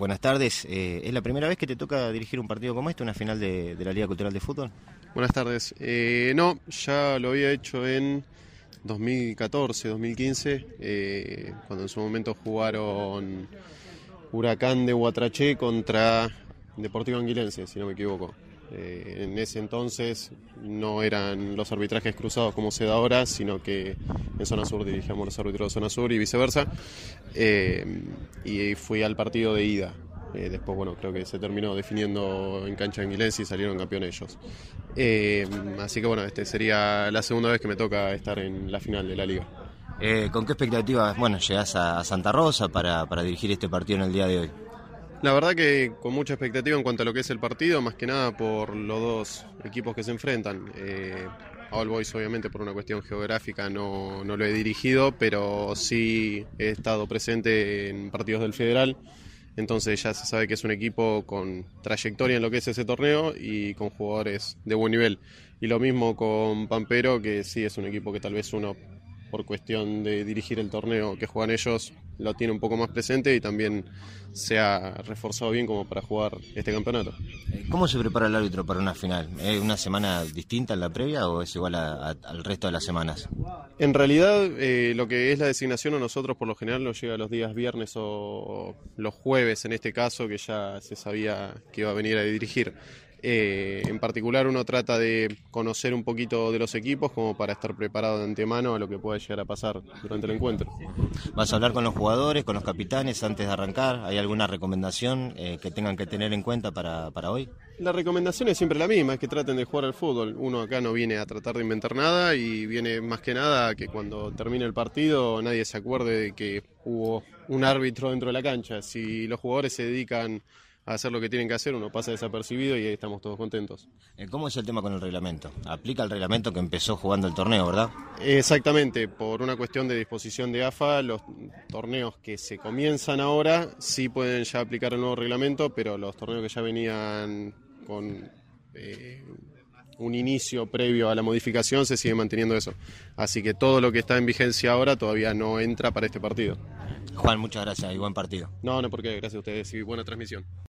buenas tardes. Eh, ¿Es la primera vez que te toca dirigir un partido como este, una final de, la Liga Cultural de Fútbol? Buenas tardes. Eh, no, ya lo había hecho en 2014, 2015, eh, cuando en su momento jugaron Huracán de Huatraché contra Deportivo Anguilense, si no me equivoco. Eh, en ese entonces no eran los arbitrajes cruzados como se da ahora, sino que en zona sur dirigíamos los árbitros de zona sur y viceversa. Y fui al partido de ida. Eh, después, bueno, creo que se terminó definiendo en cancha anguilense y salieron campeones ellos. así que, bueno, este sería la segunda vez que me toca estar en la final de la liga. ¿Con qué expectativas, bueno, llegás a Santa Rosa para, para dirigir este partido en el día de hoy? La verdad que con mucha expectativa en cuanto a lo que es el partido, más que nada por los dos equipos que se enfrentan. Eh, All Boys obviamente por una cuestión geográfica no, no, lo he dirigido, pero sí he estado presente en partidos del Federal, entonces ya se sabe que es un equipo con trayectoria en lo que es ese torneo y con jugadores de buen nivel. Y lo mismo con Pampero, que sí es un equipo que tal vez uno por cuestión de dirigir el torneo que juegan ellos, lo tiene un poco más presente y también se ha reforzado bien como para jugar este campeonato. Eh, ¿Cómo se prepara el árbitro para una final? ¿Es una semana distinta en la previa o es igual al resto de las semanas? En realidad, eh, lo que es la designación a nosotros por lo general nos llega los días viernes o los jueves en este caso, que ya se sabía que iba a venir a dirigir. Eh, en particular uno trata de conocer un poquito de los equipos como para estar preparado de antemano a lo que pueda llegar a pasar durante el encuentro. ¿Vas a hablar con los jugadores, con los capitanes antes de arrancar? ¿Hay alguna recomendación eh, que tengan que tener en cuenta para, para hoy? La recomendación es siempre la misma, es que traten de jugar al fútbol. Uno acá no viene a tratar de inventar nada y viene más que nada que cuando termine el partido nadie se acuerde de que hubo un árbitro dentro de la cancha. Si los jugadores se dedican hacer lo que tienen que hacer, uno pasa desapercibido y ahí estamos todos contentos. Eh, ¿Cómo es el tema con el reglamento? Aplica el reglamento que empezó jugando el torneo, ¿verdad? Exactamente, por una cuestión de disposición de AFA, los torneos que se comienzan ahora sí pueden ya aplicar el nuevo reglamento, pero los torneos que ya venían con eh, un inicio previo a la modificación se sigue manteniendo eso. Así que todo lo que está en vigencia ahora todavía no entra para este partido. Juan, muchas gracias y buen partido. No, no, porque gracias a ustedes y buena transmisión.